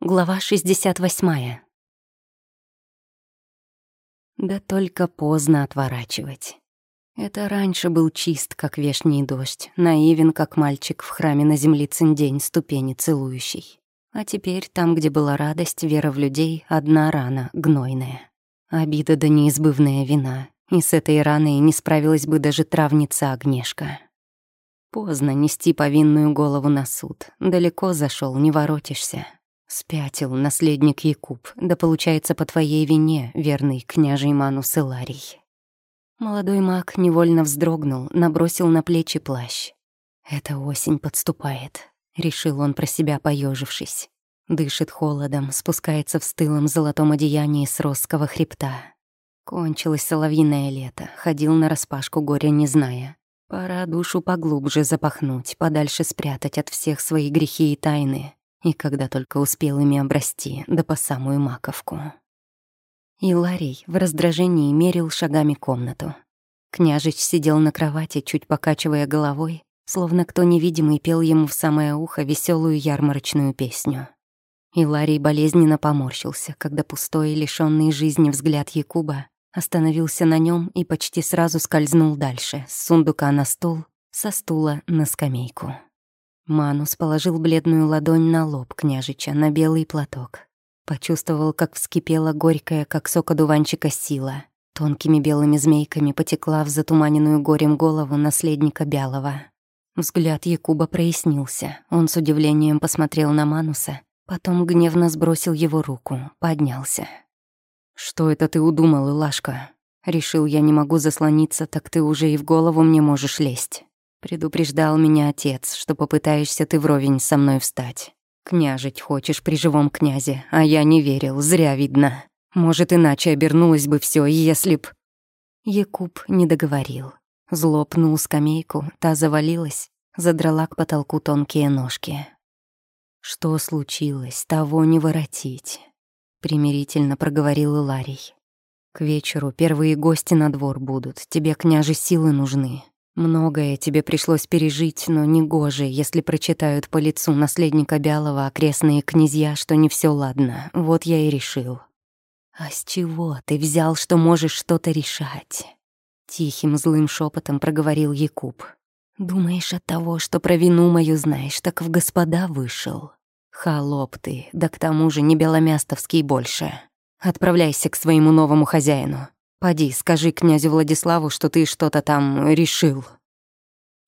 Глава 68. Да только поздно отворачивать. Это раньше был чист, как вешний дождь, наивен, как мальчик в храме на земле день ступени целующий. А теперь там, где была радость, вера в людей, одна рана, гнойная. Обида да неизбывная вина. И с этой раной не справилась бы даже травница Огнешка. Поздно нести повинную голову на суд. Далеко зашел, не воротишься. Спятил наследник Якуб, да получается по твоей вине, верный княжий Манус Иларий. Молодой маг невольно вздрогнул, набросил на плечи плащ. «Это осень подступает», — решил он про себя, поежившись. Дышит холодом, спускается в стылом золотом одеянии с росского хребта. Кончилось соловьиное лето, ходил на распашку горя не зная. Пора душу поглубже запахнуть, подальше спрятать от всех свои грехи и тайны, и когда только успел ими обрасти, да по самую маковку. И Ларий в раздражении мерил шагами комнату. Княжич сидел на кровати, чуть покачивая головой, словно кто невидимый пел ему в самое ухо веселую ярмарочную песню. И Ларий болезненно поморщился, когда пустой, лишённый жизни взгляд Якуба остановился на нем и почти сразу скользнул дальше, с сундука на стул, со стула на скамейку. Манус положил бледную ладонь на лоб княжича, на белый платок. Почувствовал, как вскипела горькая, как сок одуванчика, сила. Тонкими белыми змейками потекла в затуманенную горем голову наследника Бялого. Взгляд Якуба прояснился. Он с удивлением посмотрел на Мануса, потом гневно сбросил его руку, поднялся. «Что это ты удумал, Илашка? Решил, я не могу заслониться, так ты уже и в голову мне можешь лезть». Предупреждал меня отец, что попытаешься ты вровень со мной встать. Княжить хочешь при живом князе, а я не верил, зря видно. Может, иначе обернулось бы все, если б...» Якуб не договорил. Злопнул скамейку, та завалилась, задрала к потолку тонкие ножки. «Что случилось, того не воротить», — примирительно проговорил Иларий. «К вечеру первые гости на двор будут, тебе, княже, силы нужны. Многое тебе пришлось пережить, но не гоже, если прочитают по лицу наследника Бялого окрестные князья, что не все ладно. Вот я и решил. А с чего ты взял, что можешь что-то решать? Тихим злым шепотом проговорил Якуб. Думаешь, от того, что про вину мою знаешь, так в господа вышел? Холоп ты, да к тому же не беломястовский больше. Отправляйся к своему новому хозяину. Поди, скажи князю Владиславу, что ты что-то там решил».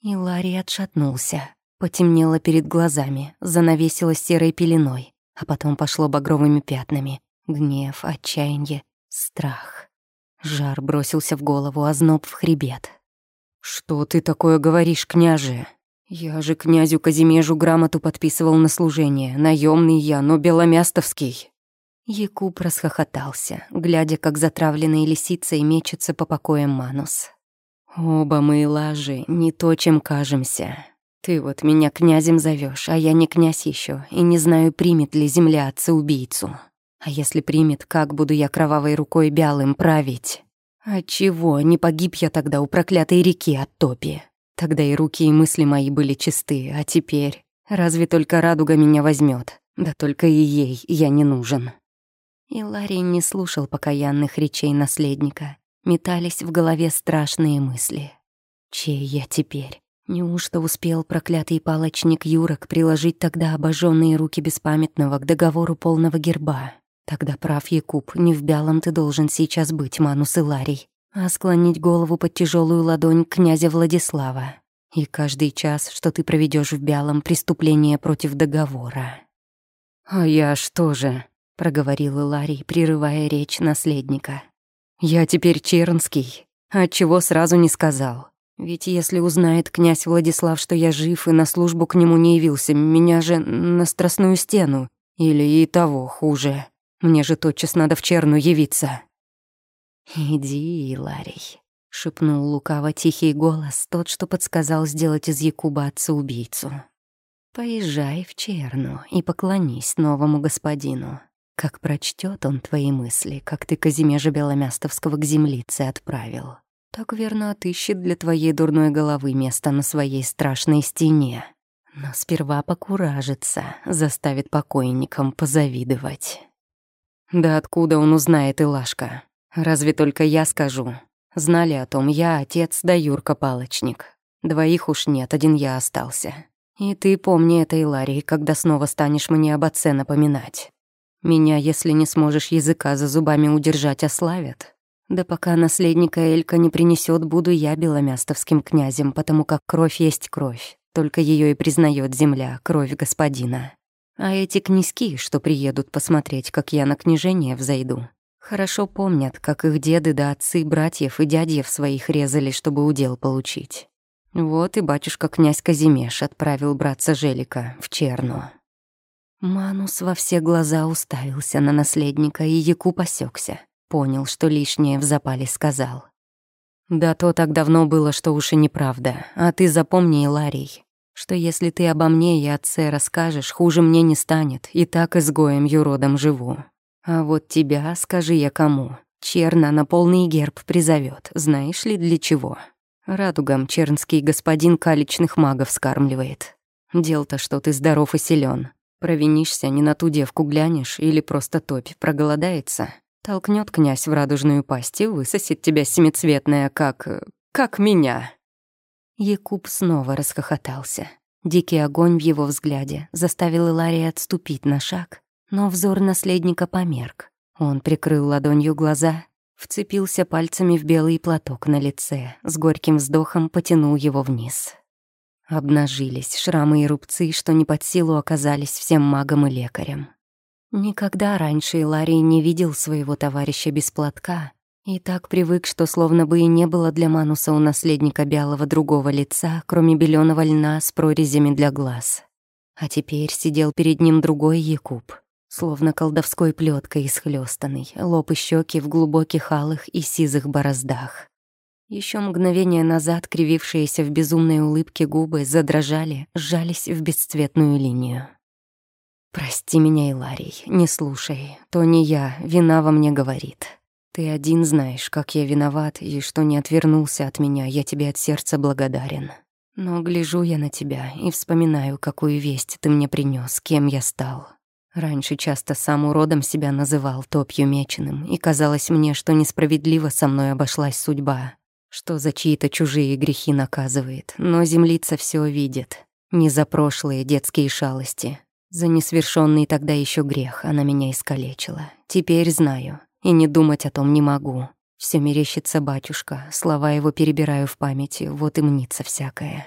И Ларри отшатнулся. Потемнело перед глазами, занавесило серой пеленой, а потом пошло багровыми пятнами. Гнев, отчаяние, страх. Жар бросился в голову, а зноб в хребет. «Что ты такое говоришь, княже? Я же князю Казимежу грамоту подписывал на служение. наемный я, но беломястовский». Якуб расхохотался, глядя, как затравленные лисицей мечется по покоям Манус. «Оба мы, лажи, не то, чем кажемся. Ты вот меня князем зовешь, а я не князь еще, и не знаю, примет ли земля отца-убийцу. А если примет, как буду я кровавой рукой бялым править? Отчего не погиб я тогда у проклятой реки от топи? Тогда и руки, и мысли мои были чисты, а теперь... Разве только радуга меня возьмет? Да только и ей я не нужен». И Ларри не слушал покаянных речей наследника. Метались в голове страшные мысли. «Чей я теперь? Неужто успел проклятый палочник Юрок приложить тогда обожженные руки беспамятного к договору полного герба? Тогда прав Якуб, не в бялом ты должен сейчас быть, Манус и Ларий, а склонить голову под тяжелую ладонь князя Владислава. И каждый час, что ты проведешь в бялом, преступление против договора». «А я что же?» Проговорил Ларий, прерывая речь наследника. «Я теперь Чернский. Отчего сразу не сказал? Ведь если узнает князь Владислав, что я жив и на службу к нему не явился, меня же на страстную стену. Или и того хуже. Мне же тотчас надо в Черну явиться». «Иди, Ларий», — шепнул лукаво тихий голос, тот, что подсказал сделать из Якуба отца-убийцу. «Поезжай в Черну и поклонись новому господину. Как прочтет он твои мысли, как ты Казимежа Беломястовского к землице отправил, так верно отыщет для твоей дурной головы место на своей страшной стене. Но сперва покуражится, заставит покойникам позавидовать. Да откуда он узнает, Илашка? Разве только я скажу. Знали о том я, отец да Юрка Палочник. Двоих уж нет, один я остался. И ты помни это, Иларий, когда снова станешь мне об отце напоминать. Меня, если не сможешь языка за зубами удержать, ославят. Да пока наследника Элька не принесет, буду я беломястовским князем, потому как кровь есть кровь. Только ее и признает земля, кровь господина. А эти князьки, что приедут посмотреть, как я на княжение взойду, хорошо помнят, как их деды да отцы братьев и дядьев своих резали, чтобы удел получить. Вот и батюшка князь Казимеш отправил братца Желика в Черну. Манус во все глаза уставился на наследника, и Якуб осекся. Понял, что лишнее в запале сказал. «Да то так давно было, что уж и неправда. А ты запомни, Ларий, что если ты обо мне и отце расскажешь, хуже мне не станет, и так изгоем юродом живу. А вот тебя, скажи я кому, Черна на полный герб призовет, знаешь ли для чего?» Радугам чернский господин каличных магов скармливает. Дел-то, что ты здоров и силен. Провинишься, не на ту девку глянешь или просто топь проголодается. Толкнет князь в радужную пасть и высосет тебя семицветная, как... как меня. Якуб снова расхохотался. Дикий огонь в его взгляде заставил Илария отступить на шаг, но взор наследника померк. Он прикрыл ладонью глаза Вцепился пальцами в белый платок на лице, с горьким вздохом потянул его вниз. Обнажились шрамы и рубцы, что не под силу оказались всем магам и лекарям. Никогда раньше Иларий не видел своего товарища без платка и так привык, что словно бы и не было для Мануса у наследника Бялого другого лица, кроме беленого льна с прорезями для глаз. А теперь сидел перед ним другой Якуб, словно колдовской плеткой исхлёстанный, лоб и щеки в глубоких алых и сизых бороздах. Еще мгновение назад кривившиеся в безумной улыбке губы задрожали, сжались в бесцветную линию. «Прости меня, Иларий, не слушай. То не я, вина во мне говорит. Ты один знаешь, как я виноват, и что не отвернулся от меня, я тебе от сердца благодарен. Но гляжу я на тебя и вспоминаю, какую весть ты мне принес, кем я стал. Раньше часто сам уродом себя называл топью меченым, и казалось мне, что несправедливо со мной обошлась судьба, что за чьи-то чужие грехи наказывает, но землица все видит. Не за прошлые детские шалости, за несвершенный тогда еще грех она меня искалечила. Теперь знаю, и не думать о том не могу. Все мерещится батюшка, слова его перебираю в памяти, вот и мнится всякое.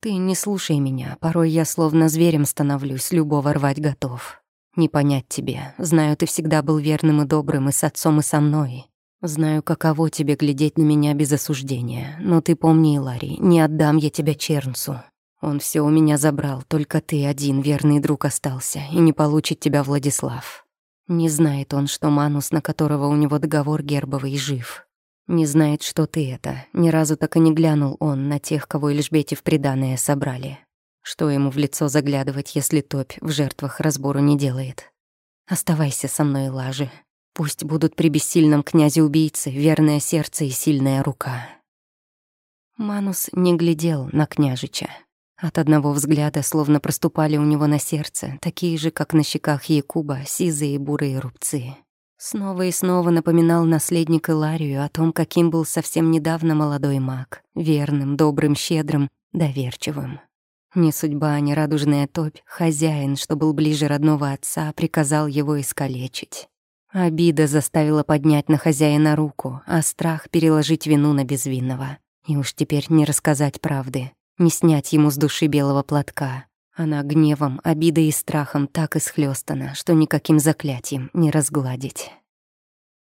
Ты не слушай меня, порой я словно зверем становлюсь, любого рвать готов. Не понять тебе. Знаю, ты всегда был верным и добрым и с отцом, и со мной. Знаю, каково тебе глядеть на меня без осуждения. Но ты помни, Ларри, не отдам я тебя Чернцу. Он все у меня забрал, только ты один верный друг остался, и не получит тебя Владислав. Не знает он, что Манус, на которого у него договор гербовый, жив. Не знает, что ты это. Ни разу так и не глянул он на тех, кого Эльжбете в приданое собрали. Что ему в лицо заглядывать, если топь в жертвах разбору не делает? Оставайся со мной, лажи. Пусть будут при бессильном князе убийцы верное сердце и сильная рука. Манус не глядел на княжича. От одного взгляда словно проступали у него на сердце, такие же, как на щеках Якуба, сизые и бурые рубцы. Снова и снова напоминал наследник Иларию о том, каким был совсем недавно молодой маг, верным, добрым, щедрым, доверчивым. Не судьба, не радужная топь, хозяин, что был ближе родного отца, приказал его искалечить. Обида заставила поднять на хозяина руку, а страх переложить вину на безвинного. И уж теперь не рассказать правды, не снять ему с души белого платка. Она гневом, обидой и страхом так исхлёстана, что никаким заклятием не разгладить.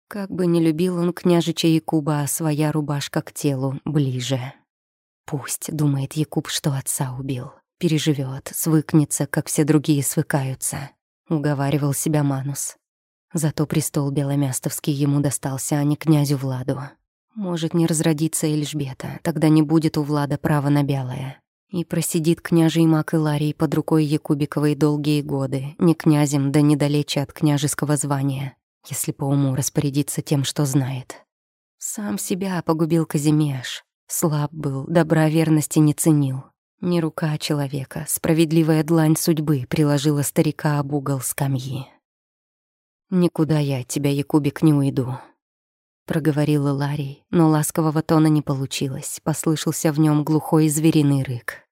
Как бы не любил он княжича Якуба, а своя рубашка к телу ближе. Пусть, думает Якуб, что отца убил переживет, свыкнется, как все другие свыкаются», — уговаривал себя Манус. Зато престол Беломястовский ему достался, а не князю Владу. Может не разродиться Эльжбета, тогда не будет у Влада права на белое. И просидит княжий маг Иларий под рукой Якубиковой долгие годы, не князем, да недалече от княжеского звания, если по уму распорядиться тем, что знает. Сам себя погубил Казимеш. Слаб был, добра верности не ценил. Не рука человека, справедливая длань судьбы приложила старика об угол скамьи. «Никуда я от тебя, Якубик, не уйду», — проговорила Ларри, но ласкового тона не получилось, послышался в нем глухой звериный рык.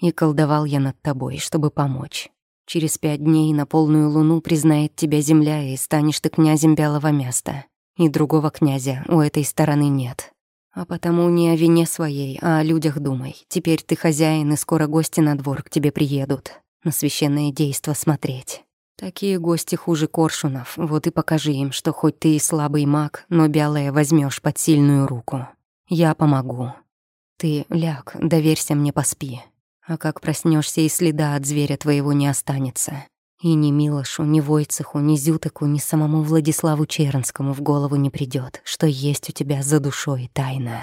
«И колдовал я над тобой, чтобы помочь. Через пять дней на полную луну признает тебя земля, и станешь ты князем Белого места. И другого князя у этой стороны нет. А потому не о вине своей, а о людях думай. Теперь ты хозяин, и скоро гости на двор к тебе приедут. На священное действо смотреть. Такие гости хуже коршунов. Вот и покажи им, что хоть ты и слабый маг, но белое возьмешь под сильную руку. Я помогу. Ты ляг, доверься мне, поспи. А как проснешься и следа от зверя твоего не останется. И ни Милошу, ни Войцеху, ни Зютыку, ни самому Владиславу Чернскому в голову не придет, что есть у тебя за душой тайна.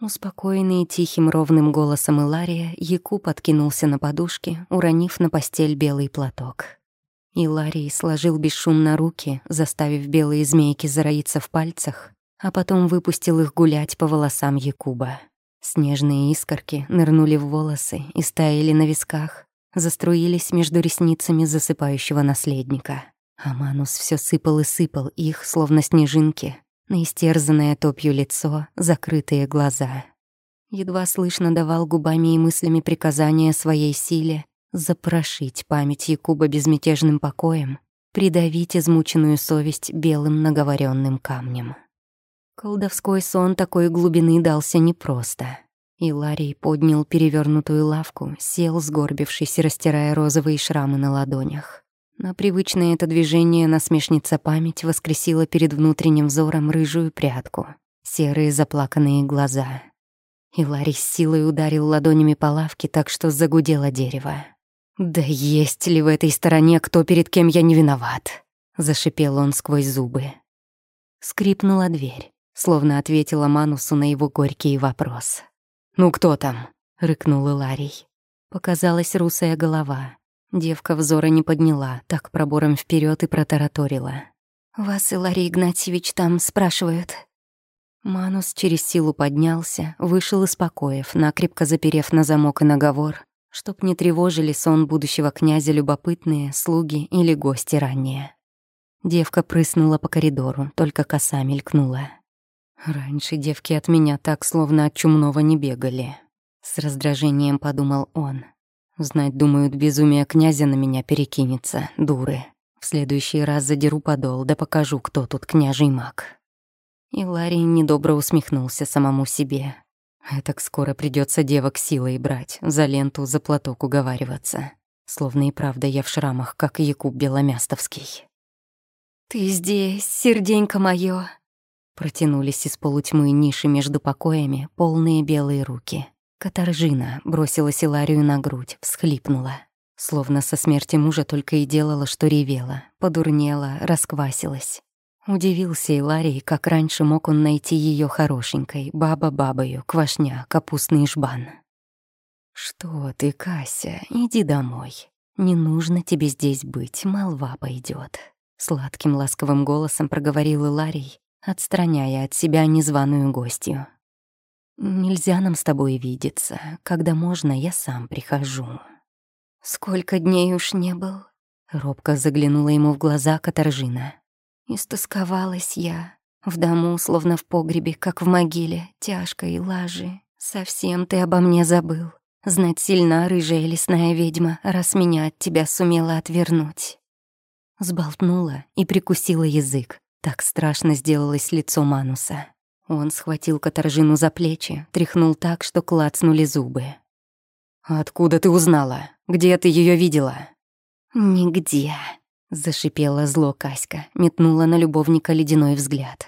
Успокоенный тихим ровным голосом Илария, Якуб откинулся на подушке, уронив на постель белый платок. Иларий сложил бесшумно руки, заставив белые змейки зароиться в пальцах, а потом выпустил их гулять по волосам Якуба. Снежные искорки нырнули в волосы и стаяли на висках, заструились между ресницами засыпающего наследника. А Манус все сыпал и сыпал их, словно снежинки, на истерзанное топью лицо, закрытые глаза. Едва слышно давал губами и мыслями приказания своей силе запрошить память Якуба безмятежным покоем, придавить измученную совесть белым наговоренным камнем. Колдовской сон такой глубины дался непросто. И Ларий поднял перевернутую лавку, сел, сгорбившись и растирая розовые шрамы на ладонях. На привычное это движение насмешница память воскресила перед внутренним взором рыжую прядку, серые заплаканные глаза. И Ларий с силой ударил ладонями по лавке так, что загудело дерево. «Да есть ли в этой стороне кто, перед кем я не виноват?» — зашипел он сквозь зубы. Скрипнула дверь словно ответила Манусу на его горький вопрос. «Ну кто там?» — рыкнул Иларий. Показалась русая голова. Девка взора не подняла, так пробором вперед и протараторила. «Вас, Иларий Игнатьевич, там спрашивают». Манус через силу поднялся, вышел из покоев, накрепко заперев на замок и наговор, чтоб не тревожили сон будущего князя любопытные слуги или гости ранние. Девка прыснула по коридору, только коса мелькнула. Раньше девки от меня так, словно от чумного, не бегали. С раздражением подумал он. Знать, думают, безумие князя на меня перекинется, дуры. В следующий раз задеру подол, да покажу, кто тут княжий маг. И Ларри недобро усмехнулся самому себе. Так скоро придется девок силой брать, за ленту, за платок уговариваться. Словно и правда я в шрамах, как Якуб Беломястовский. «Ты здесь, серденько моё!» Протянулись из полутьмы ниши между покоями полные белые руки. Катаржина бросилась Иларию на грудь, всхлипнула. Словно со смерти мужа только и делала, что ревела, подурнела, расквасилась. Удивился Иларий, как раньше мог он найти ее хорошенькой, баба-бабою, квашня, капустный жбан. «Что ты, Кася, иди домой. Не нужно тебе здесь быть, молва пойдет. Сладким ласковым голосом проговорил Иларий отстраняя от себя незваную гостью. «Нельзя нам с тобой видеться. Когда можно, я сам прихожу». «Сколько дней уж не был?» Робко заглянула ему в глаза Катаржина. «Истосковалась я. В дому, словно в погребе, как в могиле, тяжко и лажи. Совсем ты обо мне забыл. Знать сильна рыжая лесная ведьма, раз меня от тебя сумела отвернуть». Сболтнула и прикусила язык, так страшно сделалось лицо Мануса. Он схватил Катаржину за плечи, тряхнул так, что клацнули зубы. «Откуда ты узнала? Где ты ее видела?» «Нигде», — зашипела зло Каська, метнула на любовника ледяной взгляд.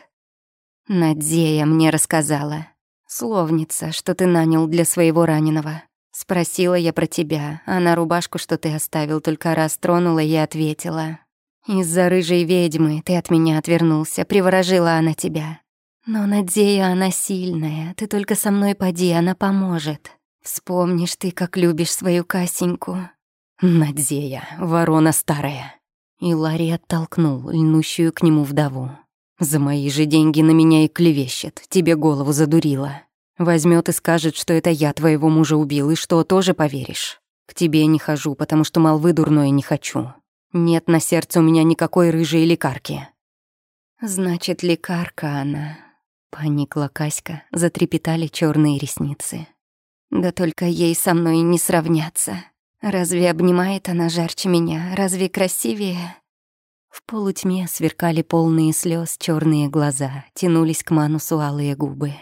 «Надея мне рассказала. Словница, что ты нанял для своего раненого. Спросила я про тебя, а на рубашку, что ты оставил, только раз тронула и ответила. Из-за рыжей ведьмы ты от меня отвернулся, приворожила она тебя. Но Надея она сильная, ты только со мной поди, она поможет. Вспомнишь ты, как любишь свою Касеньку. Надея, ворона старая. И Ларри оттолкнул льнущую к нему вдову. За мои же деньги на меня и клевещет, тебе голову задурила. Возьмет и скажет, что это я твоего мужа убил, и что, тоже поверишь? К тебе не хожу, потому что молвы дурной не хочу. Нет на сердце у меня никакой рыжей лекарки». «Значит, лекарка она», — поникла Каська, затрепетали черные ресницы. «Да только ей со мной не сравняться. Разве обнимает она жарче меня? Разве красивее?» В полутьме сверкали полные слез черные глаза, тянулись к Манусу алые губы.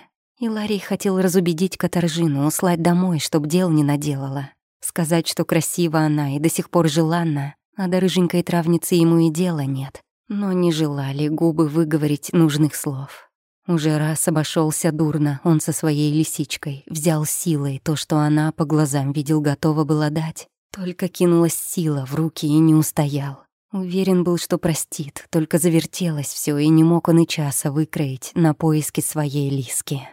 И Ларри хотел разубедить Катаржину, услать домой, чтоб дел не наделала. Сказать, что красива она и до сих пор желанна, а до рыженькой травницы ему и дела нет. Но не желали губы выговорить нужных слов. Уже раз обошелся дурно он со своей лисичкой, взял силой то, что она по глазам видел готова была дать. Только кинулась сила в руки и не устоял. Уверен был, что простит, только завертелось все, и не мог он и часа выкроить на поиски своей лиски.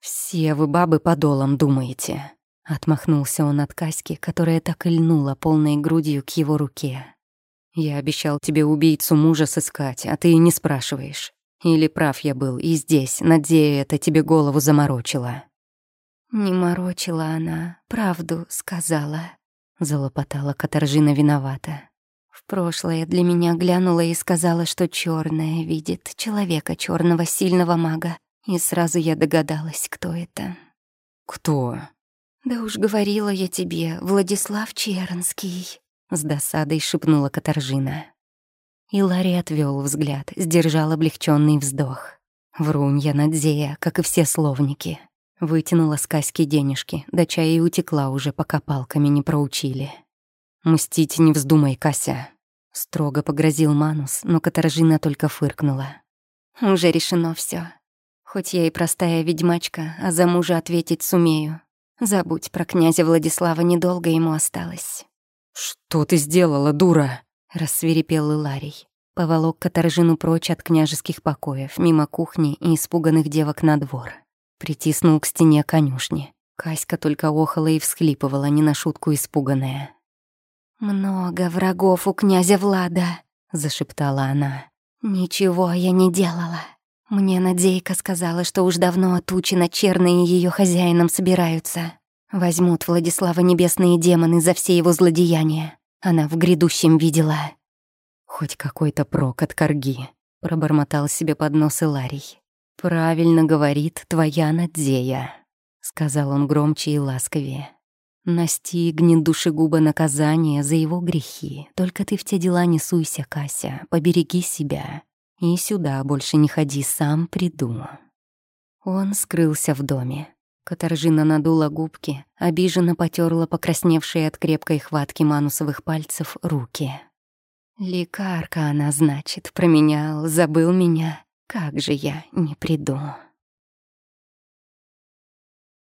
«Все вы бабы по долам думаете», — отмахнулся он от Каськи, которая так и льнула полной грудью к его руке. «Я обещал тебе убийцу мужа сыскать, а ты и не спрашиваешь. Или прав я был, и здесь, надея это тебе голову заморочила». «Не морочила она, правду сказала», — залопотала Катаржина виновата. В прошлое для меня глянула и сказала, что черное видит человека черного сильного мага. И сразу я догадалась, кто это. «Кто?» «Да уж говорила я тебе, Владислав Чернский», — с досадой шепнула Катаржина. И Ларри отвел взгляд, сдержал облегченный вздох. Врунья Надзея, как и все словники. Вытянула с Каськи денежки, да чая и утекла уже, пока палками не проучили. «Мстить не вздумай, Кася», — строго погрозил Манус, но Катаржина только фыркнула. «Уже решено все. Хоть я и простая ведьмачка, а за мужа ответить сумею. Забудь про князя Владислава, недолго ему осталось». «Что ты сделала, дура?» — рассверепел Иларий. Поволок Катаржину прочь от княжеских покоев, мимо кухни и испуганных девок на двор. Притиснул к стене конюшни. Каська только охала и всхлипывала, не на шутку испуганная. «Много врагов у князя Влада», — зашептала она. «Ничего я не делала. Мне Надейка сказала, что уж давно отучено черные ее хозяином собираются. Возьмут Владислава небесные демоны за все его злодеяния. Она в грядущем видела». «Хоть какой-то прок от корги», — пробормотал себе под нос Иларий. «Правильно говорит твоя Надея», — сказал он громче и ласковее. Настигнет душегуба наказание за его грехи. Только ты в те дела не суйся, Кася, побереги себя. И сюда больше не ходи, сам приду. Он скрылся в доме. Катаржина надула губки, обиженно потерла покрасневшие от крепкой хватки манусовых пальцев руки. Лекарка она, значит, променял, забыл меня. Как же я не приду.